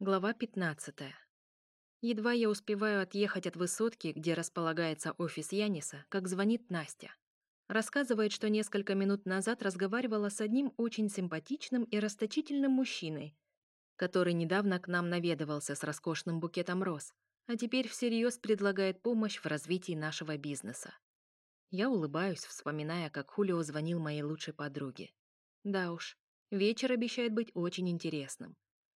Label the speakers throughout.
Speaker 1: Глава 15. Едва я успеваю отъехать от высотки, где располагается офис Яниса, как звонит Настя. Рассказывает, что несколько минут назад разговаривала с одним очень симпатичным и расточительным мужчиной, который недавно к нам наведывался с роскошным букетом роз, а теперь всерьез предлагает помощь в развитии нашего бизнеса. Я улыбаюсь, вспоминая, как Хулио звонил моей лучшей подруге. Да уж, вечер обещает быть очень интересным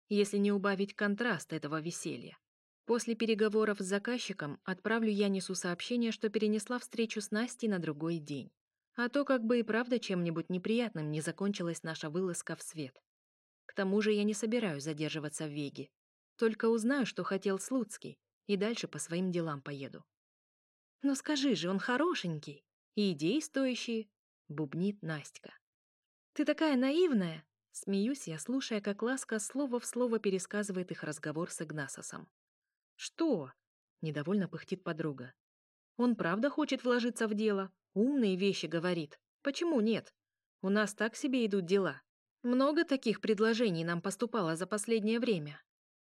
Speaker 1: если не убавить контраст этого веселья. После переговоров с заказчиком отправлю Янису сообщение, что перенесла встречу с Настей на другой день. А то как бы и правда чем-нибудь неприятным не закончилась наша вылазка в свет. К тому же я не собираюсь задерживаться в Веге. Только узнаю, что хотел Слуцкий, и дальше по своим делам поеду. «Ну скажи же, он хорошенький, и идей стоящие», — бубнит Настя. «Ты такая наивная!» Смеюсь я, слушая, как Ласка слово в слово пересказывает их разговор с Игнасосом. «Что?» — недовольно пыхтит подруга. «Он правда хочет вложиться в дело? Умные вещи говорит. Почему нет? У нас так себе идут дела. Много таких предложений нам поступало за последнее время».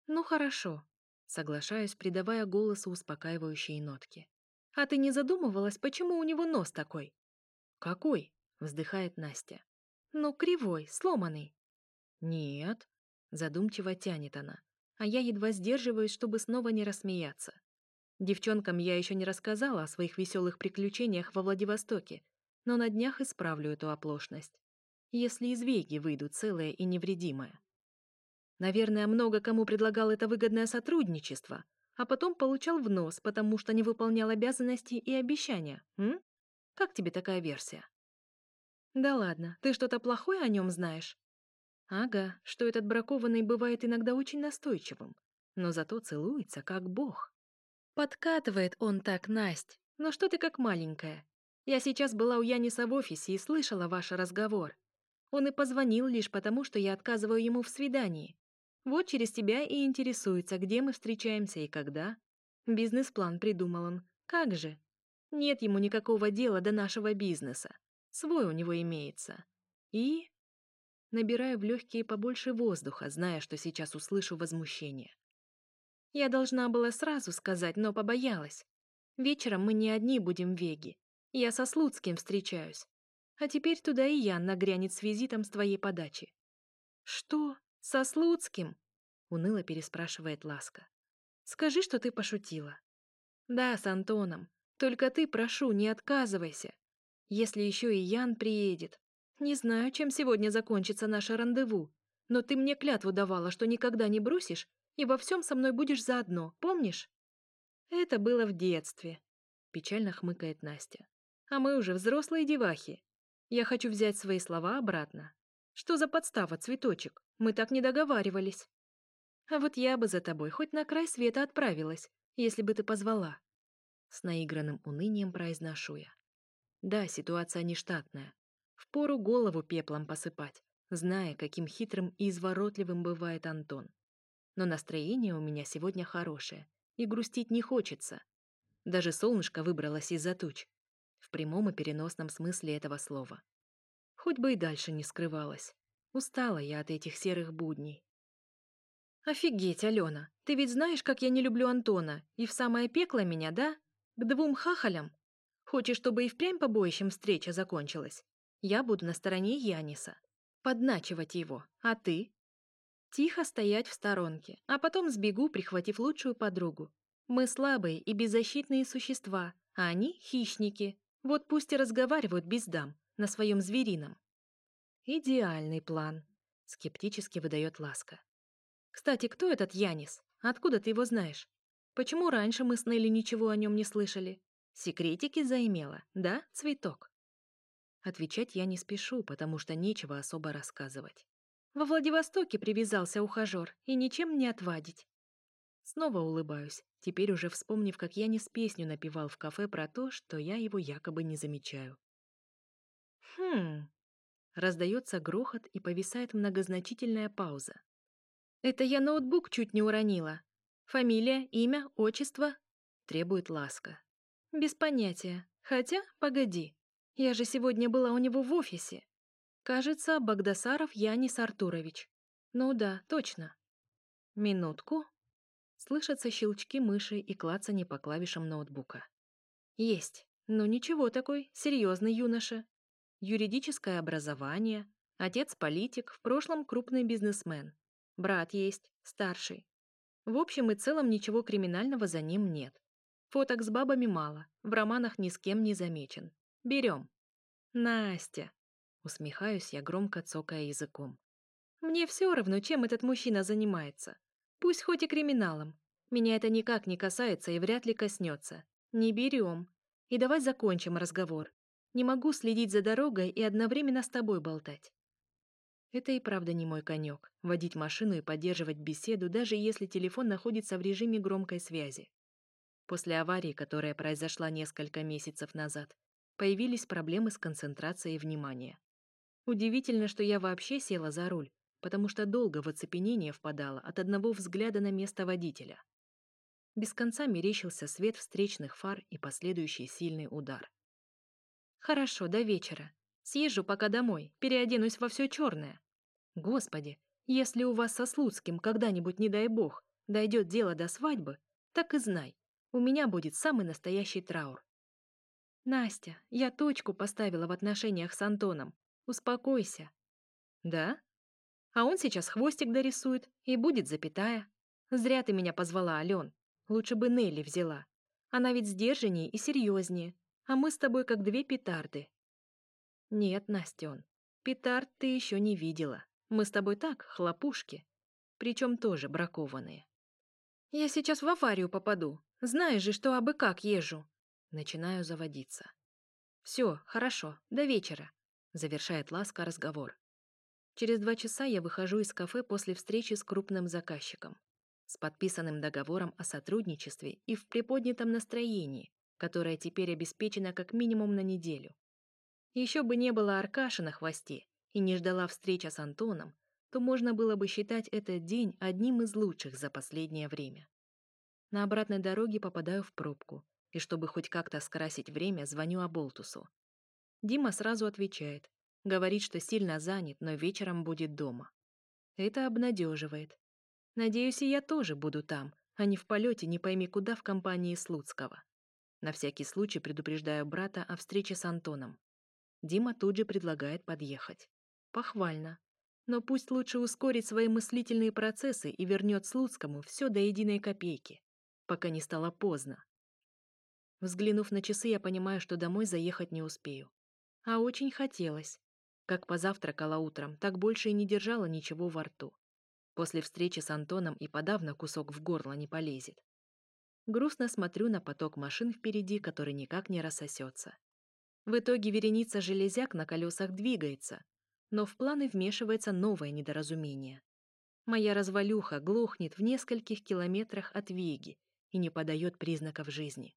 Speaker 1: «Ну хорошо», — соглашаюсь, придавая голосу успокаивающие нотки. «А ты не задумывалась, почему у него нос такой?» «Какой?» — вздыхает Настя. «Ну, кривой, сломанный». «Нет», — задумчиво тянет она, а я едва сдерживаюсь, чтобы снова не рассмеяться. Девчонкам я еще не рассказала о своих веселых приключениях во Владивостоке, но на днях исправлю эту оплошность. Если из Веги выйду целая и невредимая. Наверное, много кому предлагал это выгодное сотрудничество, а потом получал в нос, потому что не выполнял обязанности и обещания. М? Как тебе такая версия? Да ладно, ты что-то плохое о нем знаешь? Ага, что этот бракованный бывает иногда очень настойчивым, но зато целуется как бог. Подкатывает он так, Насть, но что ты как маленькая? Я сейчас была у Яниса в офисе и слышала ваш разговор. Он и позвонил лишь потому, что я отказываю ему в свидании. Вот через тебя и интересуется, где мы встречаемся и когда. Бизнес-план придумал он. Как же? Нет ему никакого дела до нашего бизнеса. Свой у него имеется. И... Набираю в легкие побольше воздуха, зная, что сейчас услышу возмущение. Я должна была сразу сказать, но побоялась. Вечером мы не одни будем в Веге. Я со Слуцким встречаюсь. А теперь туда и Ян нагрянет с визитом с твоей подачи. «Что? Со Слуцким?» — уныло переспрашивает Ласка. «Скажи, что ты пошутила». «Да, с Антоном. Только ты, прошу, не отказывайся. Если еще и Ян приедет. Не знаю, чем сегодня закончится наше рандеву, но ты мне клятву давала, что никогда не бросишь и во всем со мной будешь заодно, помнишь? Это было в детстве, печально хмыкает Настя. А мы уже взрослые девахи. Я хочу взять свои слова обратно. Что за подстава, цветочек? Мы так не договаривались. А вот я бы за тобой хоть на край света отправилась, если бы ты позвала. С наигранным унынием произношу я. Да, ситуация нештатная. Впору голову пеплом посыпать, зная, каким хитрым и изворотливым бывает Антон. Но настроение у меня сегодня хорошее, и грустить не хочется. Даже солнышко выбралось из-за туч. В прямом и переносном смысле этого слова. Хоть бы и дальше не скрывалась. Устала я от этих серых будней. «Офигеть, Алена, ты ведь знаешь, как я не люблю Антона, и в самое пекло меня, да? К двум хахалям? Хочешь, чтобы и впрямь побоищем встреча закончилась? Я буду на стороне Яниса. Подначивать его. А ты? Тихо стоять в сторонке, а потом сбегу, прихватив лучшую подругу. Мы слабые и беззащитные существа, а они — хищники. Вот пусть и разговаривают без дам, на своем зверином. Идеальный план, скептически выдает Ласка. Кстати, кто этот Янис? Откуда ты его знаешь? Почему раньше мы с Нелли ничего о нем не слышали? Секретики заимела, да, цветок? Отвечать я не спешу, потому что нечего особо рассказывать. Во Владивостоке привязался ухажер, и ничем не отвадить. Снова улыбаюсь, теперь уже вспомнив, как я не с песню напевал в кафе про то, что я его якобы не замечаю. Хм. Раздается грохот и повисает многозначительная пауза. Это я ноутбук чуть не уронила. Фамилия, имя, отчество? Требует ласка. Без понятия. Хотя, погоди. Я же сегодня была у него в офисе. Кажется, Багдасаров Янис Артурович. Ну да, точно. Минутку. Слышатся щелчки мыши и клацанье по клавишам ноутбука. Есть. Ну ничего такой, серьезный юноша. Юридическое образование, отец политик, в прошлом крупный бизнесмен. Брат есть, старший. В общем и целом ничего криминального за ним нет. Фоток с бабами мало, в романах ни с кем не замечен. Берем. Настя. Усмехаюсь я, громко цокая языком. Мне все равно, чем этот мужчина занимается. Пусть хоть и криминалом. Меня это никак не касается и вряд ли коснется. Не берем. И давай закончим разговор. Не могу следить за дорогой и одновременно с тобой болтать. Это и правда не мой конек — водить машину и поддерживать беседу, даже если телефон находится в режиме громкой связи. После аварии, которая произошла несколько месяцев назад, появились проблемы с концентрацией внимания. Удивительно, что я вообще села за руль, потому что долго в оцепенение впадала от одного взгляда на место водителя. Без конца мерещился свет встречных фар и последующий сильный удар. «Хорошо, до вечера. Съезжу пока домой, переоденусь во все черное. Господи, если у вас со Слуцким когда-нибудь, не дай бог, дойдет дело до свадьбы, так и знай, у меня будет самый настоящий траур. Настя, я точку поставила в отношениях с Антоном. Успокойся. Да? А он сейчас хвостик дорисует, и будет запятая. Зря ты меня позвала, Ален. Лучше бы Нелли взяла. Она ведь сдержаннее и серьезнее, а мы с тобой как две петарды. Нет, Настен, петард ты еще не видела. Мы с тобой так, хлопушки. Причем тоже бракованные. Я сейчас в аварию попаду. Знаешь же, что абы как езжу. Начинаю заводиться. Все, хорошо, до вечера. Завершает ласка разговор. Через два часа я выхожу из кафе после встречи с крупным заказчиком, с подписанным договором о сотрудничестве и в приподнятом настроении, которое теперь обеспечено как минимум на неделю. Еще бы не было Аркаши на хвосте и не ждала встреча с Антоном, то можно было бы считать этот день одним из лучших за последнее время. На обратной дороге попадаю в пробку, и чтобы хоть как-то скрасить время, звоню Аболтусу. Дима сразу отвечает, Говорит, что сильно занят, но вечером будет дома. Это обнадеживает. Надеюсь, и я тоже буду там, а не в полете не пойми куда в компании Слуцкого. На всякий случай предупреждаю брата о встрече с Антоном. Дима тут же предлагает подъехать. Похвально. Но пусть лучше ускорит свои мыслительные процессы и вернет Слуцкому все до единой копейки, пока не стало поздно. Взглянув на часы, я понимаю, что домой заехать не успею. А очень хотелось. Как позавтракала утром, так больше и не держала ничего во рту. После встречи с Антоном и подавно кусок в горло не полезет. Грустно смотрю на поток машин впереди, который никак не рассосется. В итоге вереница железяк на колесах двигается, но в планы вмешивается новое недоразумение. Моя развалюха глохнет в нескольких километрах от Веги и не подает признаков жизни.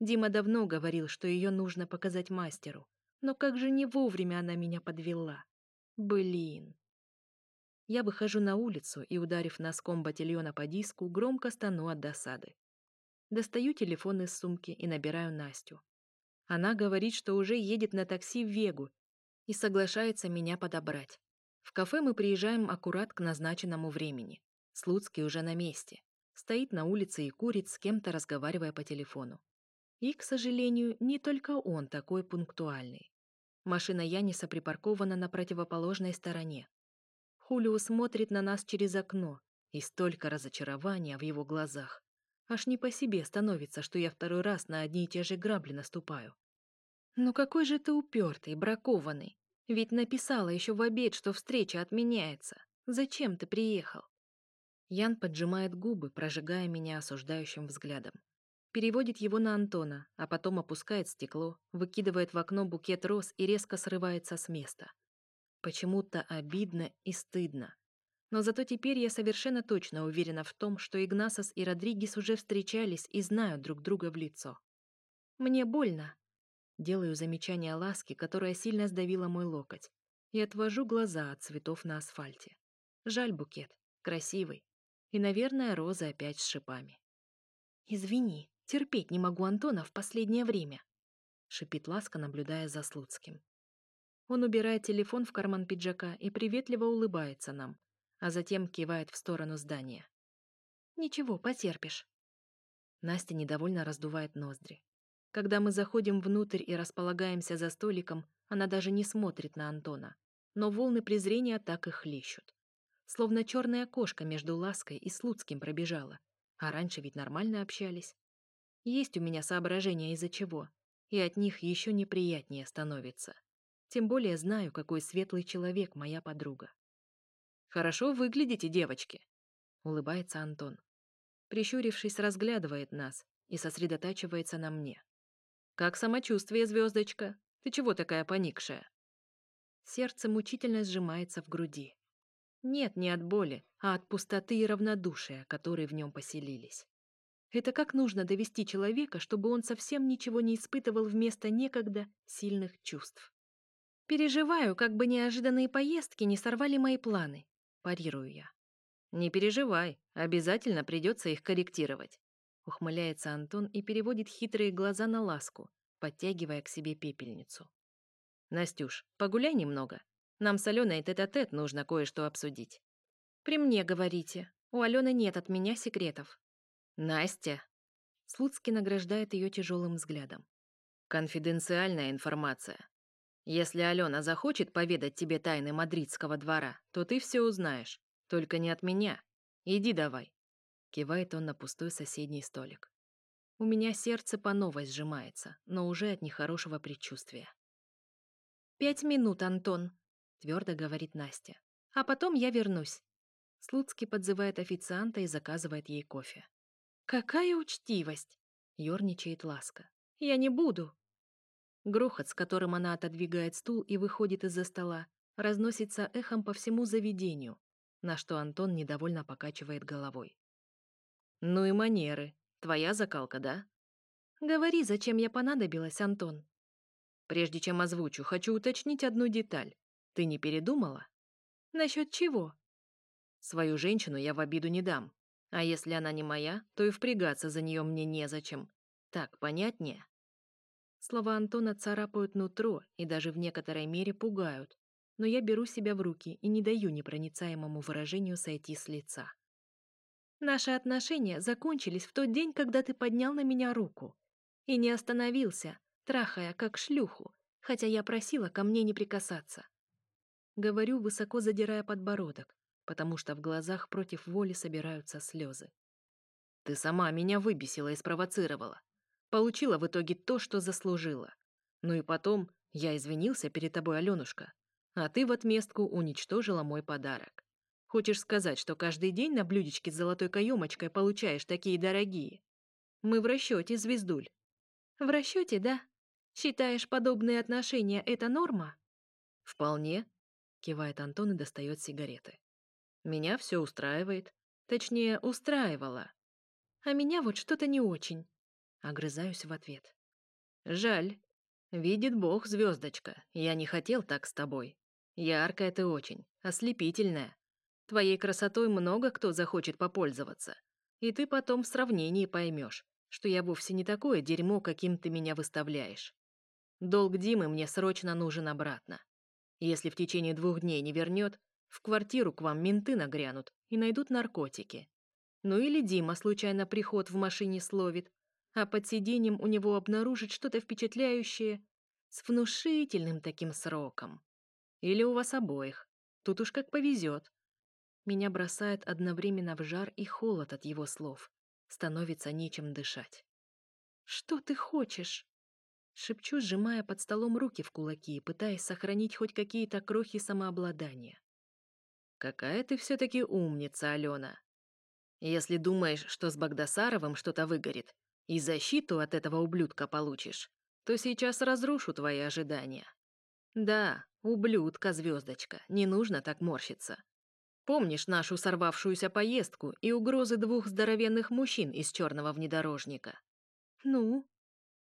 Speaker 1: Дима давно говорил, что ее нужно показать мастеру, но как же не вовремя она меня подвела. Блин. Я выхожу на улицу и, ударив носком ботильона по диску, громко стану от досады. Достаю телефон из сумки и набираю Настю. Она говорит, что уже едет на такси в Вегу и соглашается меня подобрать. В кафе мы приезжаем аккурат к назначенному времени. Слуцкий уже на месте. Стоит на улице и курит, с кем-то разговаривая по телефону. И, к сожалению, не только он такой пунктуальный. Машина Яниса припаркована на противоположной стороне. Хулио смотрит на нас через окно, и столько разочарования в его глазах. Аж не по себе становится, что я второй раз на одни и те же грабли наступаю. «Ну какой же ты упертый, бракованный! Ведь написала еще в обед, что встреча отменяется. Зачем ты приехал?» Ян поджимает губы, прожигая меня осуждающим взглядом переводит его на Антона, а потом опускает стекло, выкидывает в окно букет роз и резко срывается с места. Почему-то обидно и стыдно. Но зато теперь я совершенно точно уверена в том, что Игнасос и Родригес уже встречались и знают друг друга в лицо. Мне больно. Делаю замечание ласки, которая сильно сдавила мой локоть, и отвожу глаза от цветов на асфальте. Жаль букет, красивый. И, наверное, розы опять с шипами. «Извини», Терпеть не могу Антона в последнее время», — шипит Ласка, наблюдая за Слуцким. Он убирает телефон в карман пиджака и приветливо улыбается нам, а затем кивает в сторону здания. Ничего, потерпишь. Настя недовольно раздувает ноздри. Когда мы заходим внутрь и располагаемся за столиком, она даже не смотрит на Антона. Но волны презрения так и хлещут. Словно черная кошка между Лаской и Слуцким пробежала. А раньше ведь нормально общались. Есть у меня соображения из-за чего, и от них еще неприятнее становится. Тем более знаю, какой светлый человек моя подруга. «Хорошо выглядите, девочки», — улыбается Антон. Прищурившись, разглядывает нас и сосредотачивается на мне. «Как самочувствие, звездочка? Ты чего такая поникшая?» Сердце мучительно сжимается в груди. Нет, не от боли, а от пустоты и равнодушия, которые в нем поселились. Это как нужно довести человека, чтобы он совсем ничего не испытывал вместо некогда сильных чувств. Переживаю, как бы неожиданные поездки не сорвали мои планы, парирую я. Не переживай, обязательно придется их корректировать. Ухмыляется Антон и переводит хитрые глаза на ласку, подтягивая к себе пепельницу. «Настюш, погуляй немного. Нам с Аленой тет-а-тет -тет нужно кое-что обсудить». «При мне говорите. У Алены нет от меня секретов». «Настя!» Слуцкий награждает ее тяжелым взглядом. «Конфиденциальная информация. Если Алена захочет поведать тебе тайны мадридского двора, то ты все узнаешь. Только не от меня. Иди давай. Кивает он на пустой соседний столик. У меня сердце по новой сжимается, но уже от нехорошего предчувствия. «Пять минут, Антон», — твердо говорит Настя. «А потом я вернусь». Слуцкий подзывает официанта и заказывает ей кофе. «Какая учтивость!» — ерничает Ласка. «Я не буду!» Грохот, с которым она отодвигает стул и выходит из-за стола, разносится эхом по всему заведению, на что Антон недовольно покачивает головой. Ну и манеры. Твоя закалка, да? Говори, зачем я понадобилась, Антон. Прежде чем озвучу, хочу уточнить одну деталь. Ты не передумала? Насчет чего? Свою женщину я в обиду не дам. А если она не моя, то и впрягаться за нее мне незачем. Так, понятнее? Слова Антона царапают нутро и даже в некоторой мере пугают. Но я беру себя в руки и не даю непроницаемому выражению сойти с лица. Наши отношения закончились в тот день, когда ты поднял на меня руку. И не остановился, трахая как шлюху, хотя я просила ко мне не прикасаться. Говорю, высоко задирая подбородок, потому что в глазах против воли собираются слезы. Ты сама меня выбесила и спровоцировала. Получила в итоге то, что заслужила. Ну и потом я извинился перед тобой, Алёнушка, а ты в отместку уничтожила мой подарок. Хочешь сказать, что каждый день на блюдечке с золотой каемочкой получаешь такие дорогие? Мы в расчете, звездуль. В расчете, да? Считаешь, подобные отношения — это норма? Вполне, кивает Антон и достает сигареты. Меня все устраивает. Точнее, устраивало. А меня вот что-то не очень. Огрызаюсь в ответ. Жаль. Видит Бог, звездочка. Я не хотел так с тобой. Яркая ты очень, ослепительная. Твоей красотой много кто захочет попользоваться. И ты потом в сравнении поймешь, что я вовсе не такое дерьмо, каким ты меня выставляешь. Долг Димы мне срочно нужен обратно. Если в течение двух дней не вернет, в квартиру к вам менты нагрянут и найдут наркотики. Ну или Дима случайно приход в машине словит, а под сиденьем у него обнаружит что-то впечатляющее с внушительным таким сроком. Или у вас обоих. Тут уж как повезет. Меня бросает одновременно в жар и холод от его слов. Становится нечем дышать. «Что ты хочешь?» Шепчу, сжимая под столом руки в кулаки, пытаясь сохранить хоть какие-то крохи самообладания. «Какая ты все-таки умница, Алена. Если думаешь, что с Багдасаровым что-то выгорит и защиту от этого ублюдка получишь, то сейчас разрушу твои ожидания. Да, ублюдка, звездочка, не нужно так морщиться. Помнишь нашу сорвавшуюся поездку и угрозы двух здоровенных мужчин из черного внедорожника? Ну?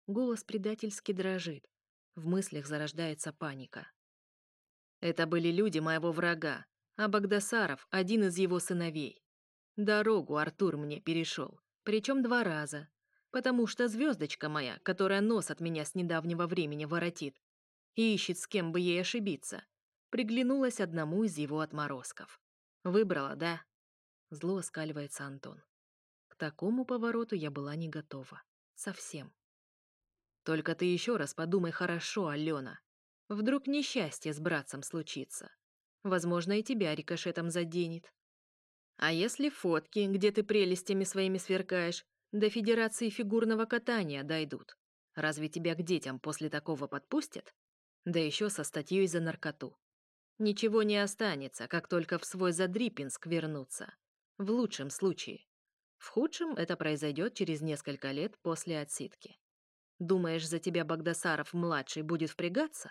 Speaker 1: Голос предательски дрожит. В мыслях зарождается паника. Это были люди моего врага, а Багдасаров — один из его сыновей. Дорогу Артур мне перешел, причем два раза, потому что звездочка моя, которая нос от меня с недавнего времени воротит и ищет с кем бы ей ошибиться, приглянулась одному из его отморозков. Выбрала, да? Зло оскаливается Антон. такому повороту я была не готова. Совсем. Только ты еще раз подумай хорошо, Алена. Вдруг несчастье с братцем случится. Возможно, и тебя рикошетом заденет. А если фотки, где ты прелестями своими сверкаешь, до Федерации фигурного катания дойдут? Разве тебя к детям после такого подпустят? Да еще со статьей за наркоту. Ничего не останется, как только в свой Задрипинск вернуться. В лучшем случае. В худшем это произойдет через несколько лет после отсидки. Думаешь, за тебя Багдасаров-младший будет впрягаться?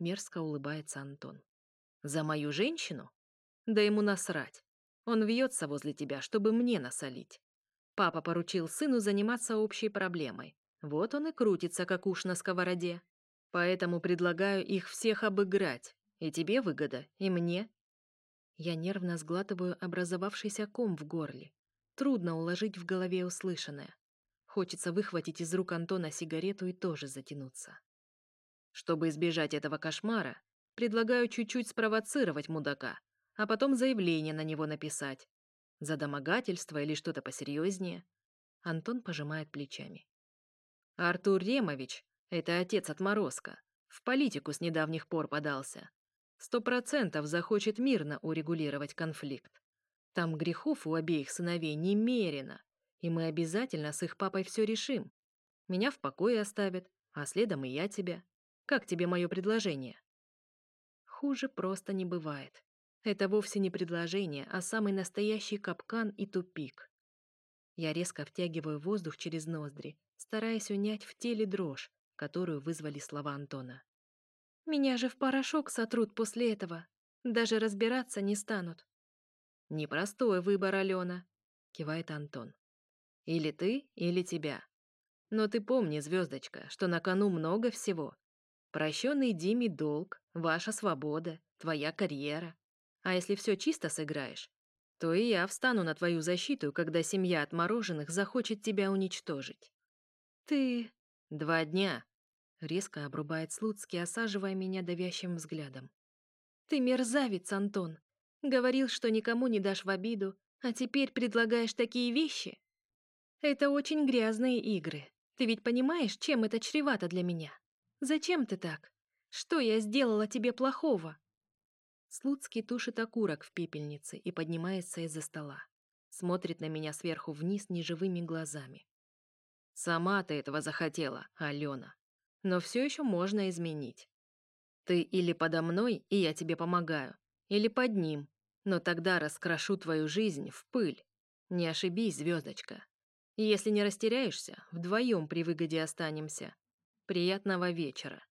Speaker 1: Мерзко улыбается Антон. За мою женщину? Да ему насрать. Он вьется возле тебя, чтобы мне насолить. Папа поручил сыну заниматься общей проблемой. Вот он и крутится, как уж на сковороде. Поэтому предлагаю их всех обыграть. И тебе выгода, и мне. Я нервно сглатываю образовавшийся ком в горле. Трудно уложить в голове услышанное. Хочется выхватить из рук Антона сигарету и тоже затянуться. Чтобы избежать этого кошмара, предлагаю чуть-чуть спровоцировать мудака, а потом заявление на него написать. За домогательство или что-то посерьезнее. Антон пожимает плечами. Артур Ремович, это отец отморозка, в политику с недавних пор подался. Сто процентов захочет мирно урегулировать конфликт. Там грехов у обеих сыновей немерено, и мы обязательно с их папой все решим. Меня в покое оставят, а следом и я тебя. Как тебе мое предложение? Хуже просто не бывает. Это вовсе не предложение, а самый настоящий капкан и тупик. Я резко втягиваю воздух через ноздри, стараясь унять в теле дрожь, которую вызвали слова Антона. «Меня же в порошок сотрут после этого. Даже разбираться не станут». «Непростой выбор, Алена», — кивает Антон. «Или ты, или тебя. Но ты помни, звездочка, что на кону много всего. Прощенный Диме долг, ваша свобода, твоя карьера. А если все чисто сыграешь, то и я встану на твою защиту, когда семья отмороженных захочет тебя уничтожить. Ты... Два дня. Резко обрубает Слуцкий, осаживая меня давящим взглядом. Ты мерзавец, Антон. Говорил, что никому не дашь в обиду, а теперь предлагаешь такие вещи? Это очень грязные игры. Ты ведь понимаешь, чем это чревато для меня? Зачем ты так? Что я сделала тебе плохого? Слуцкий тушит окурок в пепельнице и поднимается из-за стола. Смотрит на меня сверху вниз неживыми глазами. «Сама ты этого захотела, Алена. Но все еще можно изменить. Ты или подо мной, и я тебе помогаю, или под ним, но тогда раскрошу твою жизнь в пыль. Не ошибись, звездочка. Если не растеряешься, вдвоем при выгоде останемся. Приятного вечера.